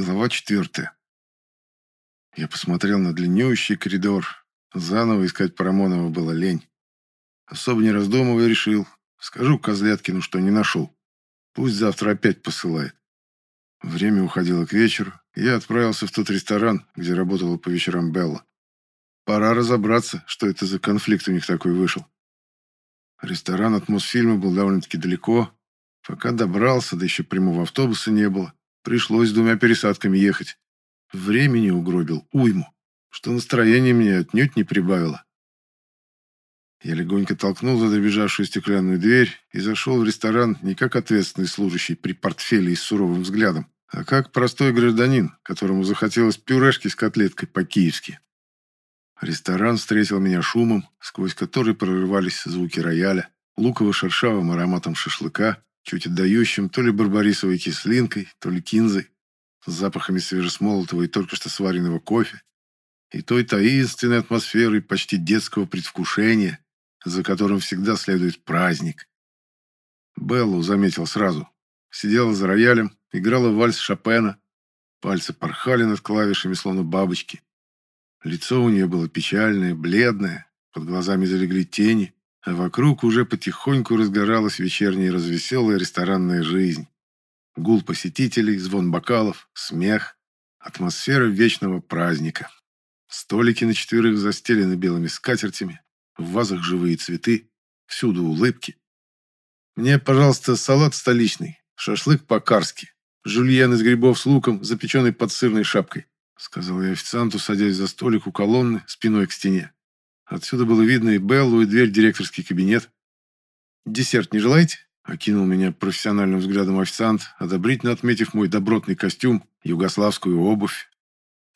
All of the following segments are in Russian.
Глава четвертая. Я посмотрел на длиннющий коридор. Заново искать Парамонова было лень. Особо не раздумывая, решил. Скажу Козляткину, что не нашел. Пусть завтра опять посылает. Время уходило к вечеру. Я отправился в тот ресторан, где работала по вечерам Белла. Пора разобраться, что это за конфликт у них такой вышел. Ресторан от Мосфильма был довольно-таки далеко. Пока добрался, да еще прямого автобуса не было. Пришлось двумя пересадками ехать. Времени угробил уйму, что настроение мне отнюдь не прибавило. Я легонько толкнул задребежавшую стеклянную дверь и зашел в ресторан не как ответственный служащий при портфеле и с суровым взглядом, а как простой гражданин, которому захотелось пюрешки с котлеткой по-киевски. Ресторан встретил меня шумом, сквозь который прорывались звуки рояля, луково-шершавым ароматом шашлыка чуть отдающим то ли барбарисовой кислинкой, то ли кинзой, с запахами свежесмолотого и только что сваренного кофе, и той таинственной атмосферой почти детского предвкушения, за которым всегда следует праздник. Беллу заметил сразу. Сидела за роялем, играла вальс Шопена, пальцы порхали над клавишами, словно бабочки. Лицо у нее было печальное, бледное, под глазами залегли тени, а вокруг уже потихоньку разгоралась вечерняя развеселая ресторанная жизнь. Гул посетителей, звон бокалов, смех, атмосфера вечного праздника. Столики на четверых застелены белыми скатертями, в вазах живые цветы, всюду улыбки. Мне, пожалуйста, салат столичный, шашлык по-карски, жульен из грибов с луком, запеченный под сырной шапкой, сказал я официанту, садясь за столик у колонны, спиной к стене. Отсюда было видно и Беллу, и дверь в директорский кабинет. «Десерт не желаете?» – окинул меня профессиональным взглядом официант, одобрительно отметив мой добротный костюм, югославскую обувь.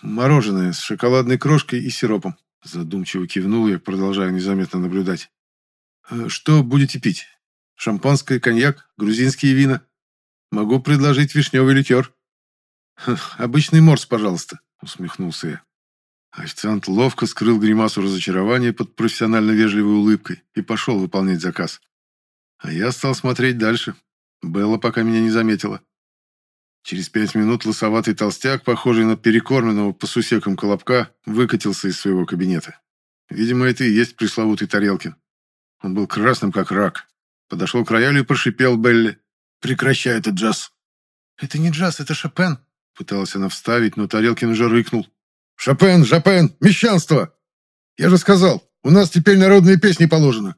«Мороженое с шоколадной крошкой и сиропом», – задумчиво кивнул я, продолжая незаметно наблюдать. «Э, «Что будете пить? Шампанское, коньяк, грузинские вина? Могу предложить вишневый ликер». «Обычный морс, пожалуйста», – усмехнулся я. Официант ловко скрыл гримасу разочарования под профессионально вежливой улыбкой и пошел выполнять заказ. А я стал смотреть дальше. Белла пока меня не заметила. Через пять минут лысоватый толстяк, похожий на перекормленного по сусекам колобка, выкатился из своего кабинета. Видимо, это и есть пресловутый Тарелкин. Он был красным, как рак. Подошел к роялю и прошипел Белли. «Прекращай этот джаз!» «Это не джаз, это Шопен!» Пыталась она вставить, но Тарелкин уже рыкнул. «Шопен, Шопен, мещанство! Я же сказал, у нас теперь народные песни положено!»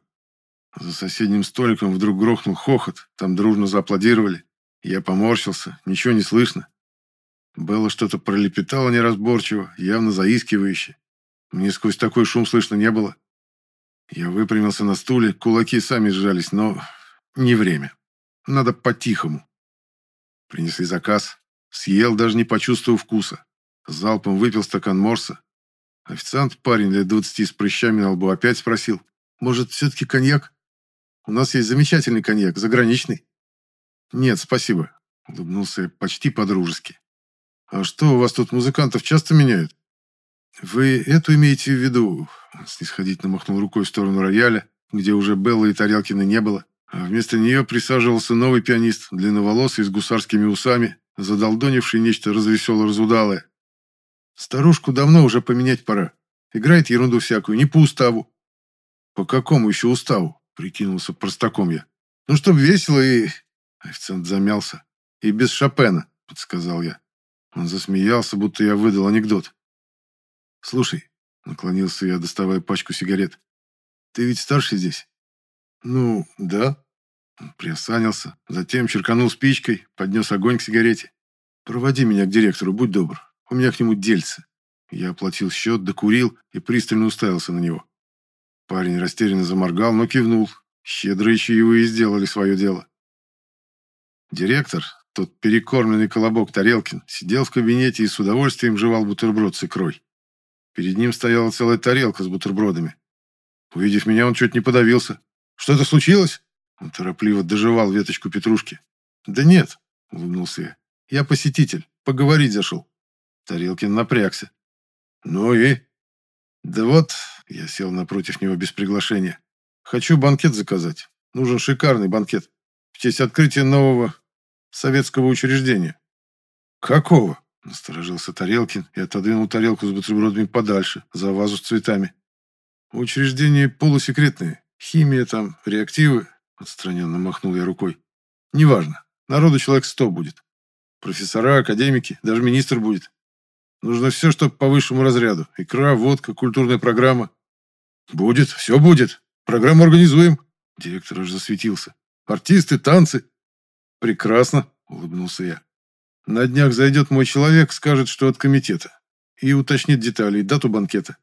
За соседним столиком вдруг грохнул хохот, там дружно зааплодировали. Я поморщился, ничего не слышно. Белла что-то пролепетала неразборчиво, явно заискивающе. Мне сквозь такой шум слышно не было. Я выпрямился на стуле, кулаки сами сжались, но не время. Надо по-тихому. Принесли заказ. Съел, даже не почувствовав вкуса. Залпом выпил стакан морса. Официант, парень лет двадцати с прыщами на лбу, опять спросил. «Может, все-таки коньяк? У нас есть замечательный коньяк, заграничный». «Нет, спасибо», — улыбнулся я почти по-дружески. «А что, у вас тут музыкантов часто меняют?» «Вы эту имеете в виду?» Снисходительно махнул рукой в сторону рояля, где уже Белла и Тарелкина не было, а вместо нее присаживался новый пианист, длинноволосый, с гусарскими усами, задолдонивший нечто развесело-разудалое. Старушку давно уже поменять пора. Играет ерунду всякую, не по уставу. По какому еще уставу? Прикинулся простаком я. Ну, чтоб весело и... Официант замялся. И без Шопена, подсказал я. Он засмеялся, будто я выдал анекдот. Слушай, наклонился я, доставая пачку сигарет. Ты ведь старший здесь? Ну, да. Он приосанился, затем черканул спичкой, поднес огонь к сигарете. Проводи меня к директору, будь добр. У меня к нему дельце. Я оплатил счет, докурил и пристально уставился на него. Парень растерянно заморгал, но кивнул. Щедрые чаевые сделали свое дело. Директор, тот перекормленный колобок Тарелкин, сидел в кабинете и с удовольствием жевал бутерброд с икрой. Перед ним стояла целая тарелка с бутербродами. Увидев меня, он чуть не подавился. «Что-то случилось?» Он торопливо доживал веточку петрушки. «Да нет», — улыбнулся я. «Я посетитель. Поговорить зашел». Тарелкин напрягся. «Ну и?» «Да вот», — я сел напротив него без приглашения. «Хочу банкет заказать. Нужен шикарный банкет. В честь открытия нового советского учреждения». «Какого?» — Насторожился Тарелкин и отодвинул тарелку с бутербродами подальше, за вазу с цветами. Учреждение полусекретное. Химия там, реактивы. Отстраненно махнул я рукой. Неважно. Народу человек сто будет. Профессора, академики, даже министр будет. Нужно все, чтобы по высшему разряду. Икра, водка, культурная программа. Будет, все будет. Программу организуем. Директор аж засветился. Артисты, танцы. Прекрасно, улыбнулся я. На днях зайдет мой человек, скажет, что от комитета. И уточнит детали и дату банкета.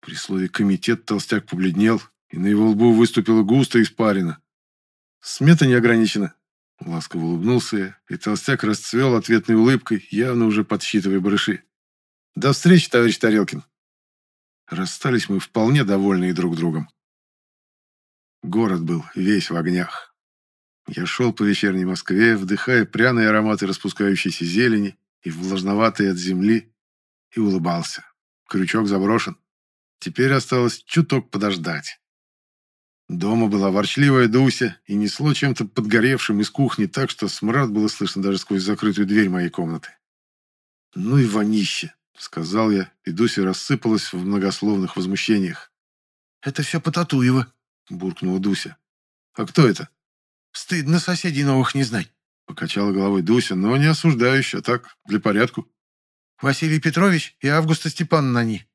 При слове «комитет» толстяк побледнел, и на его лбу выступила густо испарина. Смета не ограничена. Ласково улыбнулся я, и толстяк расцвел ответной улыбкой, явно уже подсчитывая барыши. «До встречи, товарищ Тарелкин!» Расстались мы вполне довольные друг другом. Город был весь в огнях. Я шел по вечерней Москве, вдыхая пряные ароматы распускающейся зелени и влажноватые от земли, и улыбался. Крючок заброшен. Теперь осталось чуток подождать. Дома была ворчливая Дуся и несло чем-то подгоревшим из кухни так, что смрад было слышно даже сквозь закрытую дверь моей комнаты. «Ну и вонище!» — сказал я, и Дуся рассыпалась в многословных возмущениях. «Это все по Татуева», — буркнула Дуся. «А кто это?» «Стыдно соседей новых не знать», — покачала головой Дуся, но не осуждающе, а так, для порядку. «Василий Петрович и Августа Степановна они».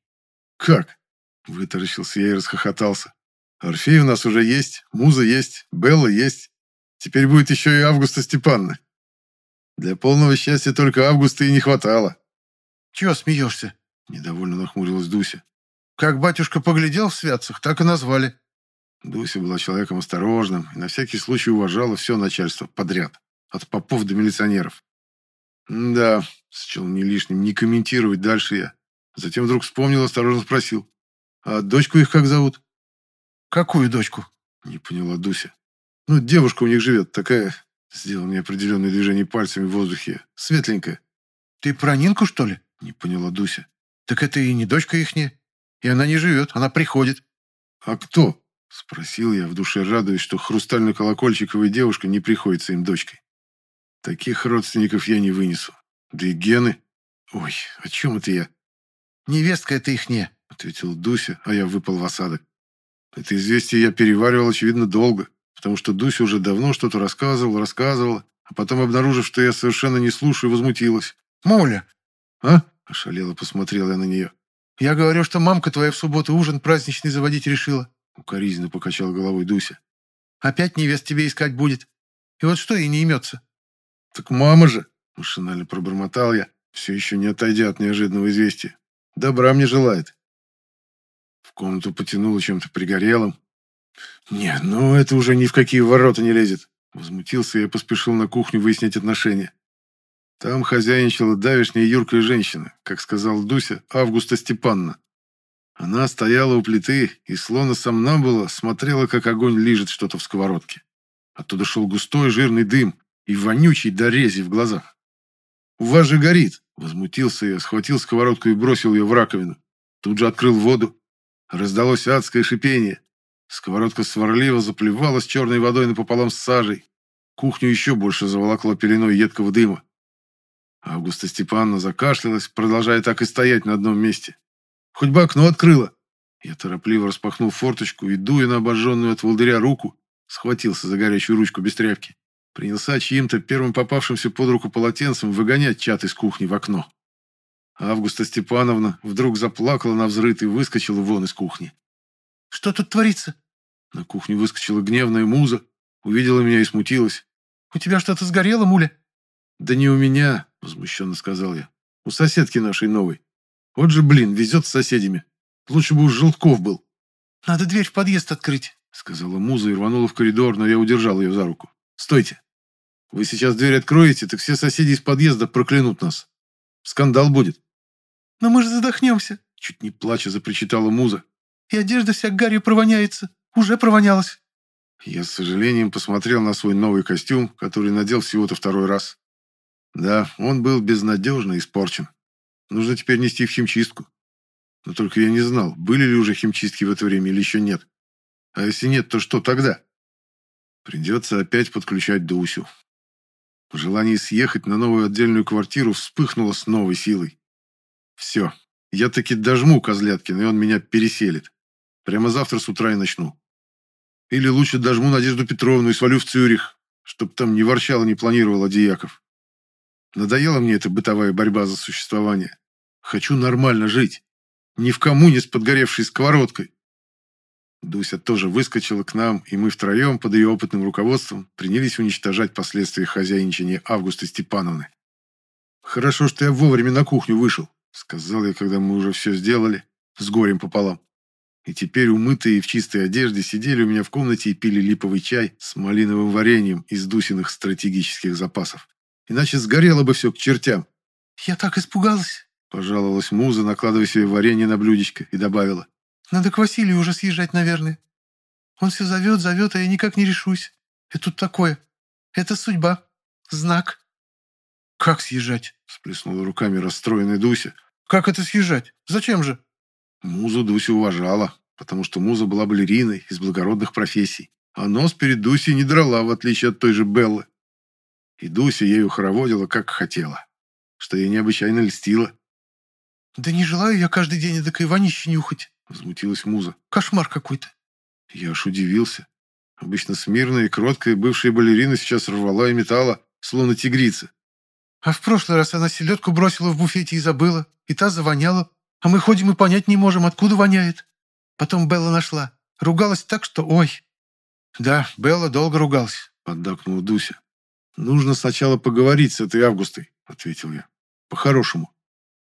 «Как?» — вытаращился я и расхохотался. «Орфей у нас уже есть, Муза есть, Белла есть. Теперь будет еще и Августа Степановна. Для полного счастья только Августа и не хватало». «Чего смеешься?» — недовольно нахмурилась Дуся. «Как батюшка поглядел в святцах, так и назвали». Дуся была человеком осторожным и на всякий случай уважала все начальство подряд, от попов до милиционеров. «Да», — счел не лишним не комментировать дальше я. Затем вдруг вспомнил, осторожно спросил. «А дочку их как зовут?» «Какую дочку?» — не поняла Дуся. «Ну, девушка у них живет, такая...» Сделал неопределенное движение пальцами в воздухе. Светленькая. «Ты про Нинку, что ли?» — не поняла Дуся. «Так это и не дочка ихняя. И она не живет, она приходит». «А кто?» — спросил я, в душе радуясь, что хрустально-колокольчиковая девушка не приходится им дочкой. Таких родственников я не вынесу. Да и гены... Ой, о чем это я? «Невестка это ихняя», — ответила Дуся, а я выпал в осадок. Это известие я переваривал, очевидно, долго, потому что Дуся уже давно что-то рассказывала, рассказывала, а потом, обнаружив, что я совершенно не слушаю, возмутилась. «Муля!» «А?» – ошалело посмотрела я на нее. «Я говорю, что мамка твоя в субботу ужин праздничный заводить решила», – укоризненно покачала головой Дуся. «Опять невест тебе искать будет. И вот что ей не имется?» «Так мама же!» – машинально пробормотал я, все еще не отойдя от неожиданного известия. Добра мне желает. В комнату потянуло чем-то пригорелым. Нет, ну это уже ни в какие ворота не лезет. Возмутился я поспешил на кухню выяснить отношения. Там хозяйничала давешняя юркая женщина, как сказал Дуся, Августа Степанна. Она стояла у плиты и, словно сомнамбула, смотрела, как огонь лижет что-то в сковородке. Оттуда шел густой жирный дым и вонючий до рези в глазах. «У вас же горит!» Возмутился я, схватил сковородку и бросил ее в раковину. Тут же открыл воду. Раздалось адское шипение. Сковородка сварливо заплевалась черной водой напополам с сажей. Кухню еще больше заволокло пеленой едкого дыма. Августа Степановна закашлялась, продолжая так и стоять на одном месте. «Хоть бы окно открыла!» Я торопливо распахнул форточку и, дуя на обожженную от волдыря руку, схватился за горячую ручку без тряпки. Принялся чьим-то первым попавшимся под руку полотенцем выгонять чат из кухни в окно. Августа Степановна вдруг заплакала на взрыв и выскочила вон из кухни. «Что тут творится?» На кухню выскочила гневная муза, увидела меня и смутилась. «У тебя что-то сгорело, муля?» «Да не у меня», — возмущенно сказал я. «У соседки нашей новой. Вот же, блин, везет с соседями. Лучше бы у Желтков был». «Надо дверь в подъезд открыть», — сказала муза и рванула в коридор, но я удержал ее за руку. «Стойте!» Вы сейчас дверь откроете, так все соседи из подъезда проклянут нас. Скандал будет. Но мы же задохнемся. Чуть не плача запричитала муза. И одежда вся гарью провоняется. Уже провонялась. Я с сожалением посмотрел на свой новый костюм, который надел всего-то второй раз. Да, он был безнадежно испорчен. Нужно теперь нести в химчистку. Но только я не знал, были ли уже химчистки в это время или еще нет. А если нет, то что тогда? Придется опять подключать Дусю. Желание съехать на новую отдельную квартиру вспыхнуло с новой силой. Все, я таки дожму Козляткина, и он меня переселит. Прямо завтра с утра и начну. Или лучше дожму Надежду Петровну и свалю в Цюрих, чтоб там не ворчал и не планировал Адияков. Надоела мне эта бытовая борьба за существование. Хочу нормально жить. Не в коммуне с подгоревшей сковородкой. Дуся тоже выскочила к нам, и мы втроем, под ее опытным руководством, принялись уничтожать последствия хозяйничания Августы Степановны. «Хорошо, что я вовремя на кухню вышел», — сказал я, когда мы уже все сделали, с горем пополам. И теперь умытые и в чистой одежде сидели у меня в комнате и пили липовый чай с малиновым вареньем из Дусиных стратегических запасов. Иначе сгорело бы все к чертям. «Я так испугалась», — пожаловалась Муза, накладывая себе варенье на блюдечко, и добавила. Надо к Василию уже съезжать, наверное. Он все зовет, зовет, а я никак не решусь. И тут такое. Это судьба. Знак. «Как съезжать?» – сплеснула руками расстроенная Дуся. «Как это съезжать? Зачем же?» Музу Дуся уважала, потому что Муза была балериной из благородных профессий, а нос перед Дусей не драла, в отличие от той же Беллы. И Дуся ею хороводила, как хотела, что ей необычайно льстило. «Да не желаю я каждый день эдакой вонищи нюхать», Возмутилась муза. Кошмар какой-то. Я аж удивился. Обычно смирная и кроткая бывшая балерина сейчас рвала и металла, словно тигрица. А в прошлый раз она селедку бросила в буфете и забыла, и та завоняла. А мы ходим и понять не можем, откуда воняет. Потом Белла нашла. Ругалась так, что ой. Да, Белла долго ругалась, поддакнула Дуся. Нужно сначала поговорить с этой Августой, ответил я. По-хорошему.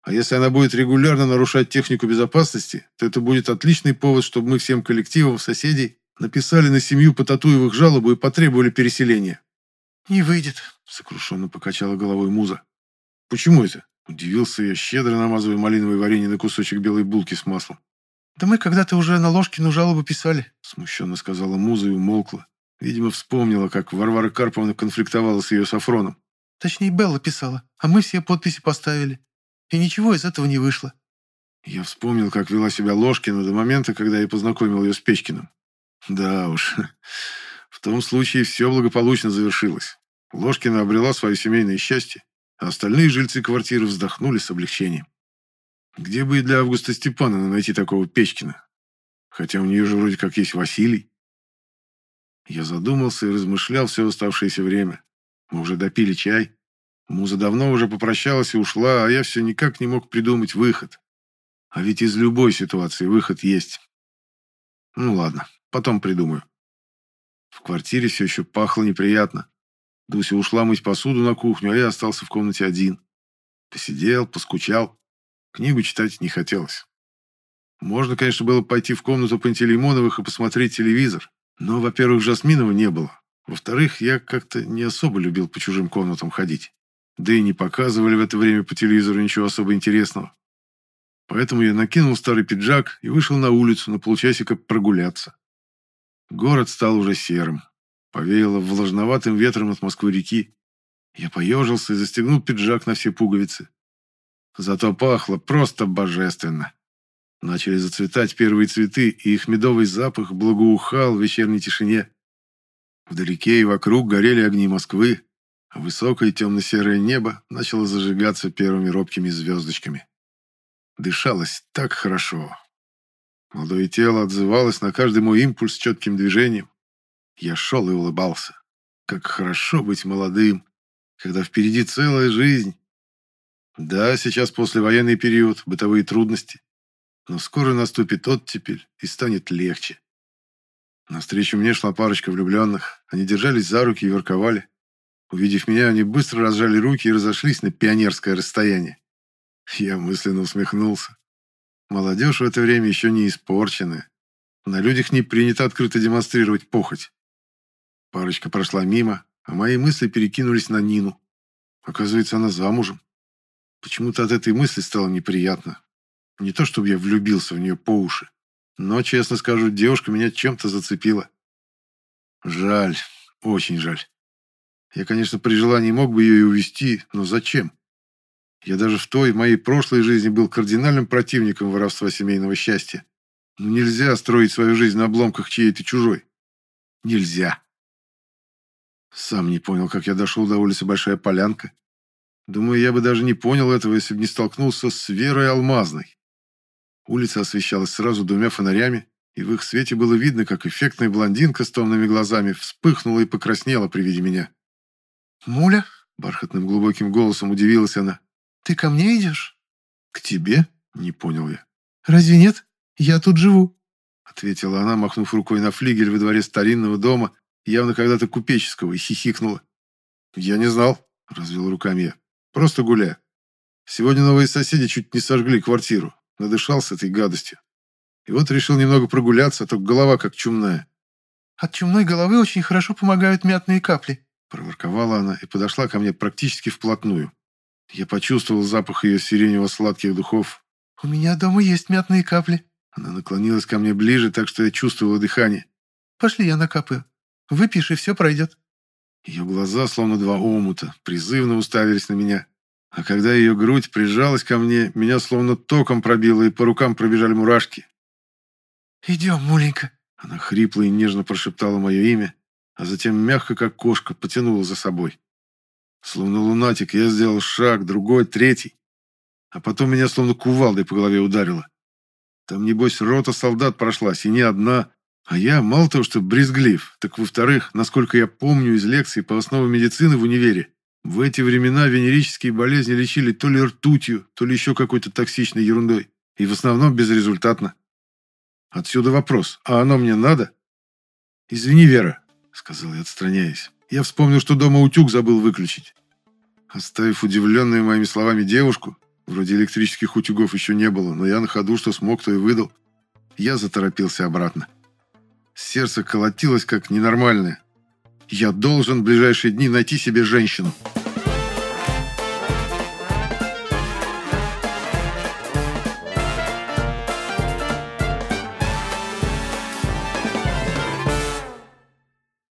А если она будет регулярно нарушать технику безопасности, то это будет отличный повод, чтобы мы всем коллективам соседей написали на семью по Татуевых жалобу и потребовали переселения. «Не выйдет», — сокрушенно покачала головой Муза. «Почему это?» — удивился я, щедро намазывая малиновое варенье на кусочек белой булки с маслом. «Да мы когда-то уже на Ложкину жалобу писали», — смущенно сказала Муза и умолкла. Видимо, вспомнила, как Варвара Карповна конфликтовала с ее Сафроном. «Точнее, Белла писала, а мы все подписи поставили. И ничего из этого не вышло. Я вспомнил, как вела себя Ложкина до момента, когда я познакомил ее с Печкиным. Да уж, в том случае все благополучно завершилось. Ложкина обрела свое семейное счастье, а остальные жильцы квартиры вздохнули с облегчением. Где бы и для Августа Степановны найти такого Печкина? Хотя у нее же вроде как есть Василий. Я задумался и размышлял все оставшееся время. Мы уже допили чай, Муза давно уже попрощалась и ушла, а я все никак не мог придумать выход. А ведь из любой ситуации выход есть. Ну ладно, потом придумаю. В квартире все еще пахло неприятно. Дуся ушла мыть посуду на кухню, а я остался в комнате один. Посидел, поскучал. Книгу читать не хотелось. Можно, конечно, было пойти в комнату Пантелеймоновых и посмотреть телевизор. Но, во-первых, Жасминова не было. Во-вторых, я как-то не особо любил по чужим комнатам ходить. Да и не показывали в это время по телевизору ничего особо интересного. Поэтому я накинул старый пиджак и вышел на улицу на полчасика прогуляться. Город стал уже серым. Повеяло влажноватым ветром от Москвы-реки. Я поежился и застегнул пиджак на все пуговицы. Зато пахло просто божественно. Начали зацветать первые цветы, и их медовый запах благоухал в вечерней тишине. Вдалеке и вокруг горели огни Москвы, Высокое темно-серое небо начало зажигаться первыми робкими звездочками. Дышалось так хорошо. Молодое тело отзывалось на каждый мой импульс четким движением. Я шел и улыбался. Как хорошо быть молодым, когда впереди целая жизнь. Да, сейчас послевоенный период, бытовые трудности. Но скоро наступит оттепель и станет легче. Навстречу мне шла парочка влюбленных. Они держались за руки и ворковали. Увидев меня, они быстро разжали руки и разошлись на пионерское расстояние. Я мысленно усмехнулся. Молодежь в это время еще не испорченная. На людях не принято открыто демонстрировать похоть. Парочка прошла мимо, а мои мысли перекинулись на Нину. Оказывается, она замужем. Почему-то от этой мысли стало неприятно. Не то, чтобы я влюбился в нее по уши, но, честно скажу, девушка меня чем-то зацепила. Жаль, очень жаль. Я, конечно, при желании мог бы ее и увести, но зачем? Я даже в той, моей прошлой жизни был кардинальным противником воровства семейного счастья. Но нельзя строить свою жизнь на обломках чьей-то чужой. Нельзя. Сам не понял, как я дошел до улицы Большая Полянка. Думаю, я бы даже не понял этого, если бы не столкнулся с Верой Алмазной. Улица освещалась сразу двумя фонарями, и в их свете было видно, как эффектная блондинка с томными глазами вспыхнула и покраснела при виде меня. «Муля?» — бархатным глубоким голосом удивилась она. «Ты ко мне идешь?» «К тебе?» — не понял я. «Разве нет? Я тут живу», — ответила она, махнув рукой на флигель во дворе старинного дома, явно когда-то купеческого, и хихикнула. «Я не знал», — развел руками я. «Просто гуляю. Сегодня новые соседи чуть не сожгли квартиру. Надышался этой гадостью. И вот решил немного прогуляться, а то голова как чумная». «От чумной головы очень хорошо помогают мятные капли», — проворковала она и подошла ко мне практически вплотную. Я почувствовал запах ее сиренево-сладких духов. «У меня дома есть мятные капли». Она наклонилась ко мне ближе, так что я чувствовал дыхание. «Пошли, я накапаю. Выпьешь, и все пройдет». Ее глаза, словно два омута, призывно уставились на меня. А когда ее грудь прижалась ко мне, меня словно током пробило, и по рукам пробежали мурашки. «Идем, муленька». Она хрипло и нежно прошептала мое имя, а затем мягко, как кошка, потянула за собой. Словно лунатик, я сделал шаг, другой, третий. А потом меня словно кувалдой по голове ударило. Там, небось, рота солдат прошлась, и не одна. А я, мало того, что брезглив, так, во-вторых, насколько я помню из лекций по основам медицины в универе, в эти времена венерические болезни лечили то ли ртутью, то ли еще какой-то токсичной ерундой. И в основном безрезультатно. Отсюда вопрос, а оно мне надо? «Извини, Вера», — сказал я, отстраняясь. «Я вспомнил, что дома утюг забыл выключить». Оставив удивленную моими словами девушку, вроде электрических утюгов еще не было, но я на ходу, что смог, то и выдал, я заторопился обратно. Сердце колотилось как ненормальное. Я должен в ближайшие дни найти себе женщину.